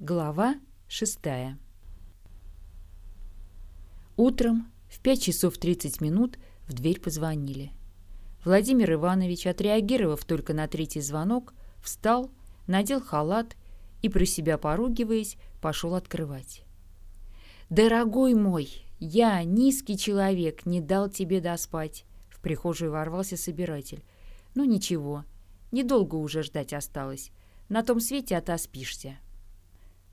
Глава шестая Утром в 5 часов 30 минут в дверь позвонили. Владимир Иванович, отреагировав только на третий звонок, встал, надел халат и, про себя поругиваясь, пошел открывать. «Дорогой мой, я, низкий человек, не дал тебе доспать!» В прихожую ворвался собиратель. «Ну ничего, недолго уже ждать осталось. На том свете отоспишься».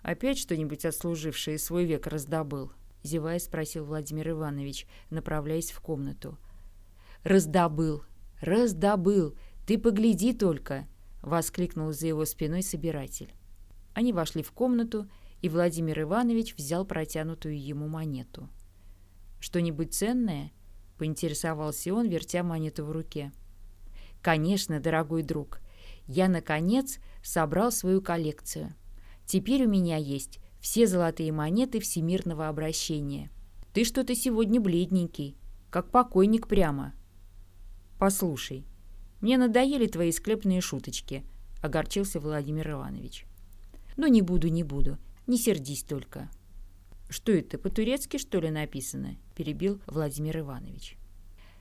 «Опять что-нибудь отслужившее свой век раздобыл?» — зевая спросил Владимир Иванович, направляясь в комнату. «Раздобыл! Раздобыл! Ты погляди только!» — воскликнул за его спиной собиратель. Они вошли в комнату, и Владимир Иванович взял протянутую ему монету. «Что-нибудь ценное?» — поинтересовался он, вертя монету в руке. «Конечно, дорогой друг. Я, наконец, собрал свою коллекцию. Теперь у меня есть все золотые монеты всемирного обращения. Ты что-то сегодня бледненький, как покойник прямо. Послушай, мне надоели твои склепные шуточки, огорчился Владимир Иванович. Ну, не буду, не буду, не сердись только. Что это, по-турецки, что ли, написано? Перебил Владимир Иванович.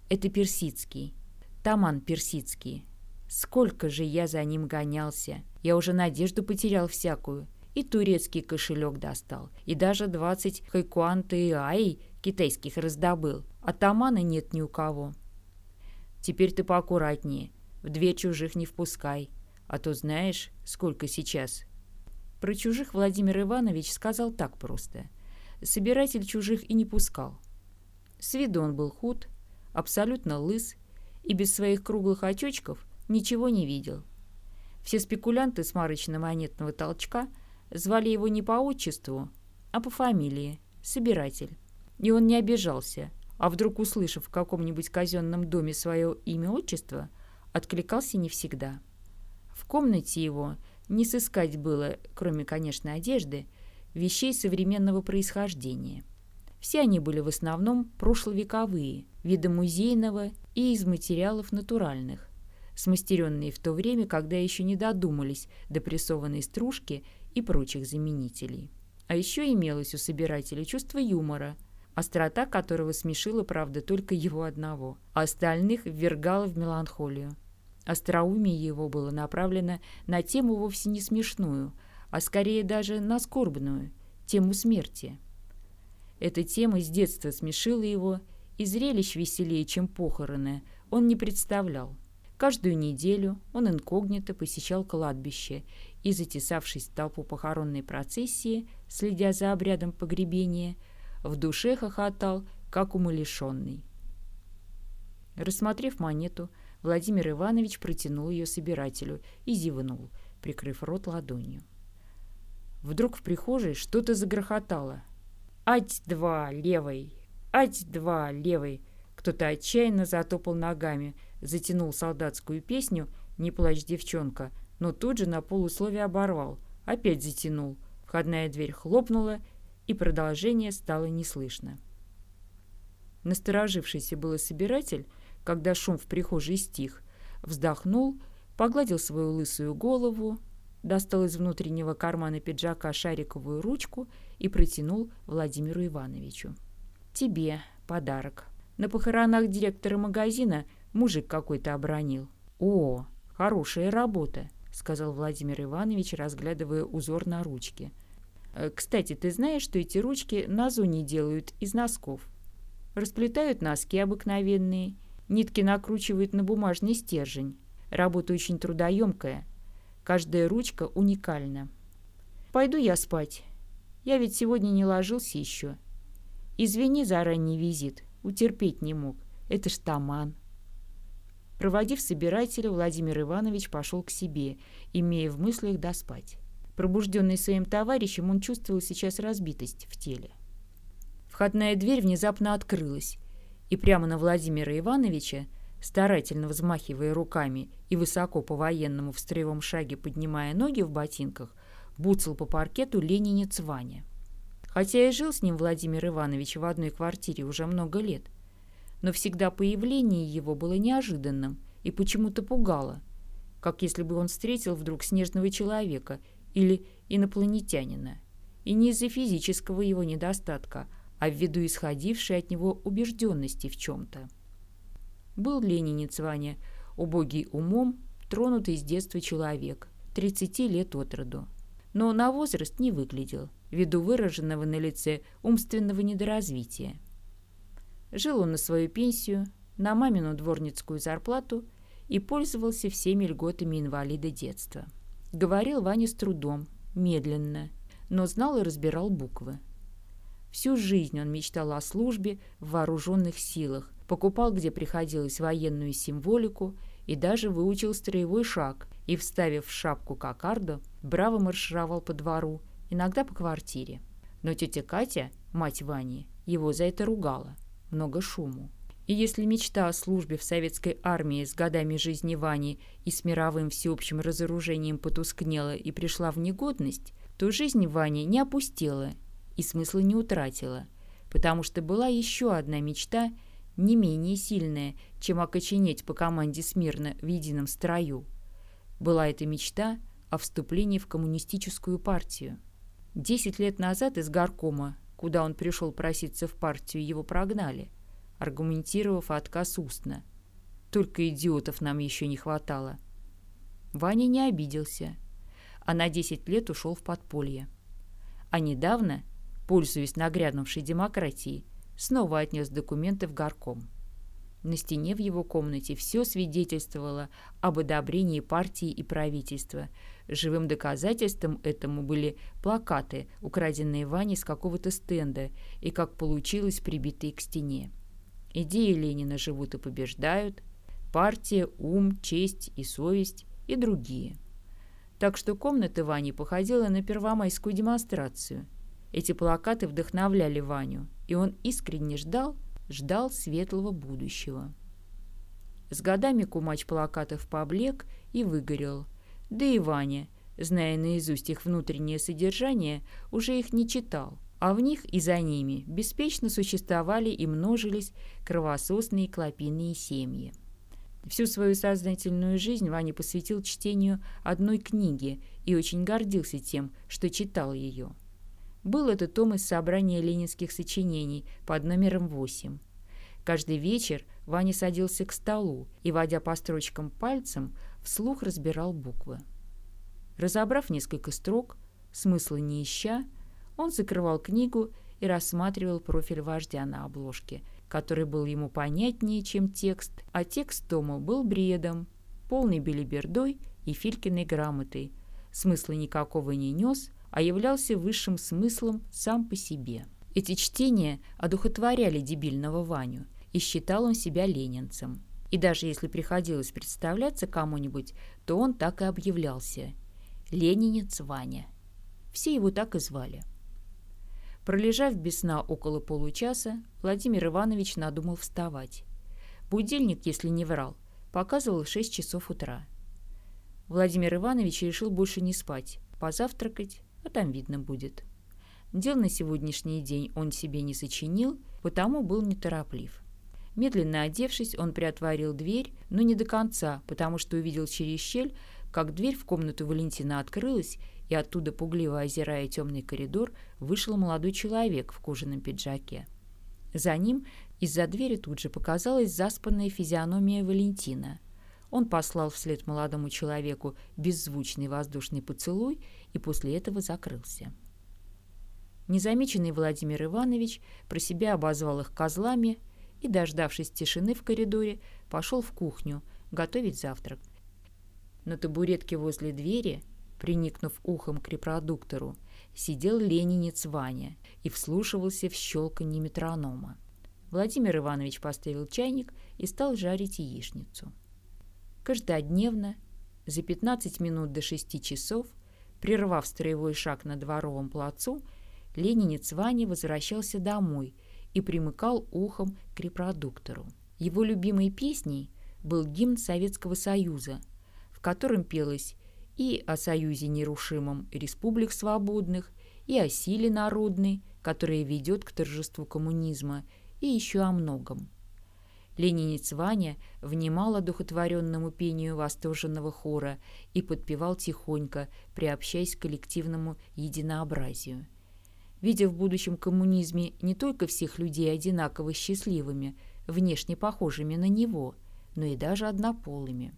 Это персидский, таман персидский. Сколько же я за ним гонялся. Я уже надежду потерял всякую и турецкий кошелек достал, и даже двадцать хайкуанты и ай китайских раздобыл. А тамана нет ни у кого. Теперь ты поаккуратнее, в две чужих не впускай, а то знаешь, сколько сейчас. Про чужих Владимир Иванович сказал так просто. Собиратель чужих и не пускал. С виду он был худ, абсолютно лыс, и без своих круглых очочков ничего не видел. Все спекулянты с марочно-монетного толчка – Звали его не по отчеству, а по фамилии – Собиратель. И он не обижался, а вдруг, услышав в каком-нибудь казенном доме свое имя-отчество, откликался не всегда. В комнате его не сыскать было, кроме, конечно, одежды, вещей современного происхождения. Все они были в основном прошловековые, вида музейного и из материалов натуральных, смастеренные в то время, когда еще не додумались до прессованной стружки и прочих заменителей. А еще имелось у собирателя чувство юмора, острота которого смешила, правда, только его одного, а остальных ввергала в меланхолию. Остроумие его было направлено на тему вовсе не смешную, а скорее даже на скорбную, тему смерти. Эта тема с детства смешила его, и зрелищ веселее, чем похороны, он не представлял. Каждую неделю он инкогнито посещал кладбище и, затесавшись в толпу похоронной процессии, следя за обрядом погребения, в душе хохотал, как умалишенный. Рассмотрев монету, Владимир Иванович протянул ее собирателю и зевнул, прикрыв рот ладонью. Вдруг в прихожей что-то загрохотало. «Ать-два, левой! Ать-два, левой!» Кто-то отчаянно затопал ногами, затянул солдатскую песню «Не плачь, девчонка», но тут же на полусловие оборвал. Опять затянул. Входная дверь хлопнула, и продолжение стало не слышно. Насторожившийся было собиратель, когда шум в прихожей стих, вздохнул, погладил свою лысую голову, достал из внутреннего кармана пиджака шариковую ручку и протянул Владимиру Ивановичу. «Тебе подарок», на похоронах директора магазина мужик какой-то обронил. «О, хорошая работа», — сказал Владимир Иванович, разглядывая узор на ручке. «Э, «Кстати, ты знаешь, что эти ручки на зоне делают из носков? Расплетают носки обыкновенные, нитки накручивают на бумажный стержень. Работа очень трудоемкая. Каждая ручка уникальна. Пойду я спать. Я ведь сегодня не ложился еще. Извини за ранний визит. Утерпеть не мог. Это ж таман. Проводив собирателя, Владимир Иванович пошел к себе, имея в мыслях доспать. Пробужденный своим товарищем, он чувствовал сейчас разбитость в теле. Входная дверь внезапно открылась, и прямо на Владимира Ивановича, старательно взмахивая руками и высоко по-военному в строевом шаге поднимая ноги в ботинках, буцал по паркету ленинец Ваня. Хотя и жил с ним Владимир Иванович в одной квартире уже много лет, но всегда появление его было неожиданным и почему-то пугало, как если бы он встретил вдруг снежного человека или инопланетянина. И не из-за физического его недостатка, а ввиду исходившей от него убежденности в чем-то. Был ленинец Ваня, убогий умом, тронутый с детства человек, 30 лет от роду. Но на возраст не выглядел, ввиду выраженного на лице умственного недоразвития. Жил он на свою пенсию, на мамину дворницкую зарплату и пользовался всеми льготами инвалида детства. Говорил Ваня с трудом, медленно, но знал и разбирал буквы. Всю жизнь он мечтал о службе в вооруженных силах, покупал, где приходилось, военную символику и даже выучил строевой шаг и, вставив в шапку кокарду, браво маршировал по двору, иногда по квартире. Но тетя Катя, мать Вани, его за это ругала. Много шуму. И если мечта о службе в советской армии с годами жизни Вани и с мировым всеобщим разоружением потускнела и пришла в негодность, то жизнь Вани не опустела и смысла не утратила, потому что была еще одна мечта, не менее сильная, чем окоченеть по команде смирно в едином строю. Была эта мечта о вступлении в коммунистическую партию. Десять лет назад из горкома, куда он пришел проситься в партию, его прогнали – аргументировав отказ устно. Только идиотов нам еще не хватало. Ваня не обиделся, а на 10 лет ушел в подполье. А недавно, пользуясь нагрянувшей демократией, снова отнес документы в горком. На стене в его комнате все свидетельствовало об одобрении партии и правительства. Живым доказательством этому были плакаты, украденные Ваней с какого-то стенда и, как получилось, прибитые к стене. Идеи Ленина живут и побеждают, партия, ум, честь и совесть и другие. Так что комната Вани походила на первомайскую демонстрацию. Эти плакаты вдохновляли Ваню, и он искренне ждал, ждал светлого будущего. С годами кумач плакатов поблек и выгорел. Да и Ваня, зная наизусть их внутреннее содержание, уже их не читал а в них и за ними беспечно существовали и множились кровососные клопиные семьи. Всю свою сознательную жизнь Ваня посвятил чтению одной книги и очень гордился тем, что читал ее. Был это том из собрания ленинских сочинений под номером 8. Каждый вечер Ваня садился к столу и, водя по строчкам пальцем, вслух разбирал буквы. Разобрав несколько строк, смысла не ища, он закрывал книгу и рассматривал профиль вождя на обложке, который был ему понятнее, чем текст, а текст тома был бредом, полной белибердой и Филькиной грамотой. Смысла никакого не нес, а являлся высшим смыслом сам по себе. Эти чтения одухотворяли дебильного Ваню, и считал он себя ленинцем. И даже если приходилось представляться кому-нибудь, то он так и объявлялся. Ленинец Ваня. Все его так и звали. Пролежав без сна около получаса, Владимир Иванович надумал вставать. Будильник, если не врал, показывал 6 часов утра. Владимир Иванович решил больше не спать, позавтракать, а там видно будет. Дел на сегодняшний день он себе не сочинил, потому был нетороплив. Медленно одевшись, он приотворил дверь, но не до конца, потому что увидел через щель, как дверь в комнату Валентина открылась, и оттуда, пугливо озирая темный коридор, вышел молодой человек в кожаном пиджаке. За ним из-за двери тут же показалась заспанная физиономия Валентина. Он послал вслед молодому человеку беззвучный воздушный поцелуй и после этого закрылся. Незамеченный Владимир Иванович про себя обозвал их козлами и, дождавшись тишины в коридоре, пошел в кухню готовить завтрак. На табуретке возле двери – приникнув ухом к репродуктору, сидел ленинец Ваня и вслушивался в щелканье метронома. Владимир Иванович поставил чайник и стал жарить яичницу. Каждодневно, за 15 минут до 6 часов, прервав строевой шаг на дворовом плацу, ленинец Ваня возвращался домой и примыкал ухом к репродуктору. Его любимой песней был гимн Советского Союза, в котором пелось и о Союзе нерушимом республик свободных, и о силе народной, которая ведет к торжеству коммунизма, и еще о многом. Ленинец Ваня внимал одухотворенному пению восторженного хора и подпевал тихонько, приобщаясь к коллективному единообразию. Видя в будущем коммунизме не только всех людей одинаково счастливыми, внешне похожими на него, но и даже однополыми.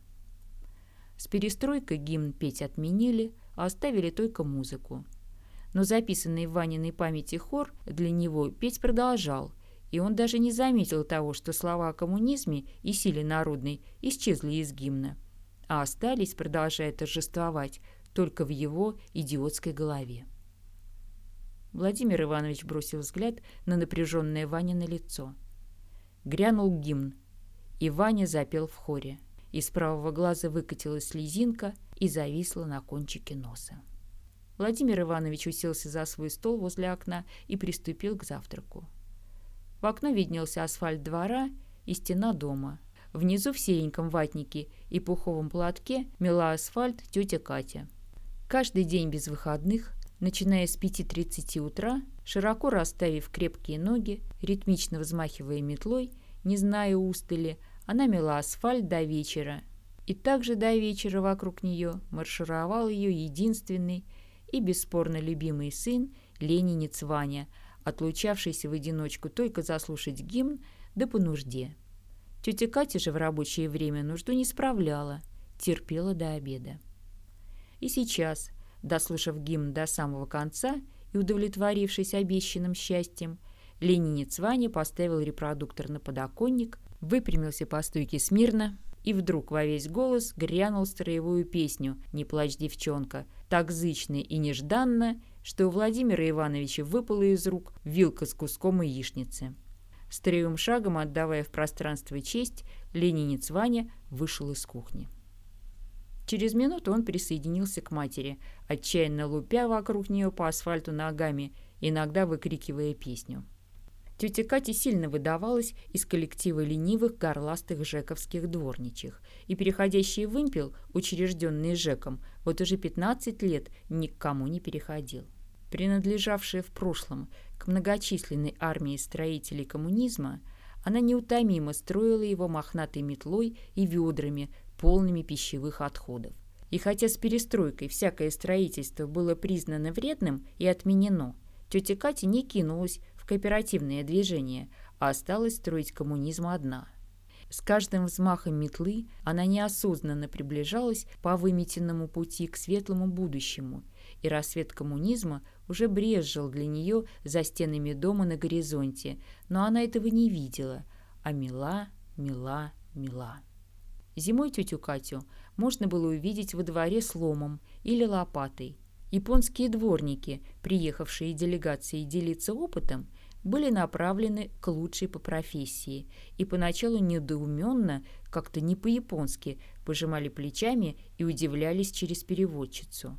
С перестройкой гимн петь отменили, а оставили только музыку. Но записанный в Ваниной памяти хор для него петь продолжал – и он даже не заметил того, что слова о коммунизме и силе народной исчезли из гимна, а остались, продолжая торжествовать, только в его идиотской голове. Владимир Иванович бросил взгляд на напряженное Ваня на лицо. Грянул гимн, и Ваня запел в хоре. Из правого глаза выкатилась слезинка и зависла на кончике носа. Владимир Иванович уселся за свой стол возле окна и приступил к завтраку. В окно виднелся асфальт двора и стена дома. Внизу в сереньком ватнике и пуховом платке мела асфальт тетя Катя. Каждый день без выходных, начиная с 5.30 утра, широко расставив крепкие ноги, ритмично взмахивая метлой, не зная устали, она мела асфальт до вечера. И также до вечера вокруг нее маршировал ее единственный и бесспорно любимый сын Ленинец Ваня – отлучавшийся в одиночку только заслушать гимн да по нужде. Тетя Катя же в рабочее время нужду не справляла, терпела до обеда. И сейчас, дослушав гимн до самого конца и удовлетворившись обещанным счастьем, ленинец Ваня поставил репродуктор на подоконник, выпрямился по стойке смирно и вдруг во весь голос грянул строевую песню «Не плачь, девчонка», так зычно и нежданно, что у Владимира Ивановича выпала из рук вилка с куском яичницы. Строевым шагом, отдавая в пространство честь, ленинец Ваня вышел из кухни. Через минуту он присоединился к матери, отчаянно лупя вокруг нее по асфальту ногами, иногда выкрикивая песню. Тетя Катя сильно выдавалась из коллектива ленивых горластых жековских дворничих, и переходящий вымпел, учрежденный Жеком, вот уже 15 лет ни к кому не переходил. Принадлежавшая в прошлом к многочисленной армии строителей коммунизма, она неутомимо строила его мохнатой метлой и ведрами, полными пищевых отходов. И хотя с перестройкой всякое строительство было признано вредным и отменено, тетя Катя не кинулась кооперативное движение, а осталось строить коммунизм одна. С каждым взмахом метлы она неосознанно приближалась по выметенному пути к светлому будущему, и рассвет коммунизма уже брезжил для нее за стенами дома на горизонте, но она этого не видела, а мила, мила, мила. Зимой тетю Катю можно было увидеть во дворе с ломом или лопатой. Японские дворники, приехавшие делегацией делиться опытом, были направлены к лучшей по профессии и поначалу недоуменно, как-то не по-японски, пожимали плечами и удивлялись через переводчицу.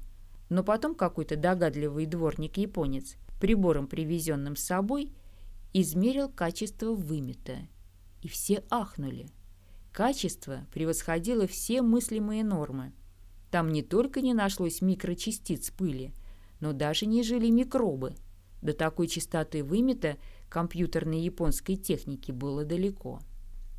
Но потом какой-то догадливый дворник-японец, прибором, привезенным с собой, измерил качество вымета. И все ахнули. Качество превосходило все мыслимые нормы. Там не только не нашлось микрочастиц пыли, но даже не жили микробы – до такой чистоты вымета компьютерной японской техники было далеко.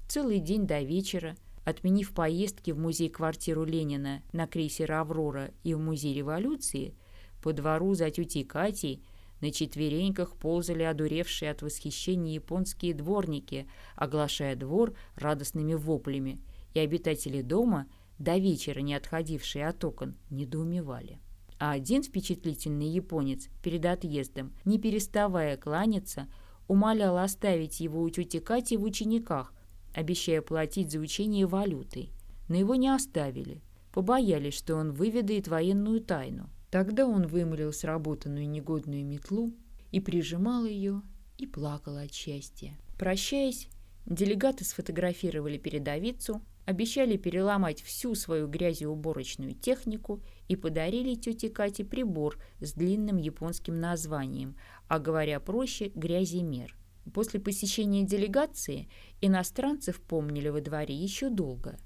Целый день до вечера, отменив поездки в музей-квартиру Ленина на крейсер «Аврора» и в музей революции, по двору за тетей Катей на четвереньках ползали одуревшие от восхищения японские дворники, оглашая двор радостными воплями, и обитатели дома, до вечера не отходившие от окон, недоумевали а один впечатлительный японец перед отъездом, не переставая кланяться, умолял оставить его у тети Кати в учениках, обещая платить за учение валютой. Но его не оставили. Побоялись, что он выведает военную тайну. Тогда он вымолил сработанную негодную метлу и прижимал ее, и плакал от счастья. Прощаясь, делегаты сфотографировали передовицу, обещали переломать всю свою грязеуборочную технику и подарили тете Кате прибор с длинным японским названием, а говоря проще, гряземер. После посещения делегации иностранцев помнили во дворе еще долго.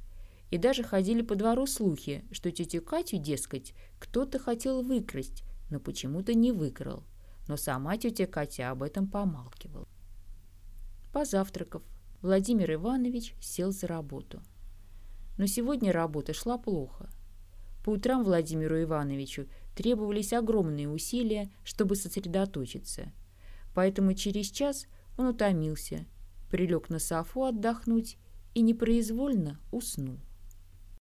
И даже ходили по двору слухи, что тетю Катю, дескать, кто-то хотел выкрасть, но почему-то не выкрал. Но сама тетя Катя об этом помалкивала. Позавтракав, Владимир Иванович сел за работу. Но сегодня работа шла плохо. По утрам Владимиру Ивановичу требовались огромные усилия, чтобы сосредоточиться. Поэтому через час он утомился, прилег на софу отдохнуть и непроизвольно уснул.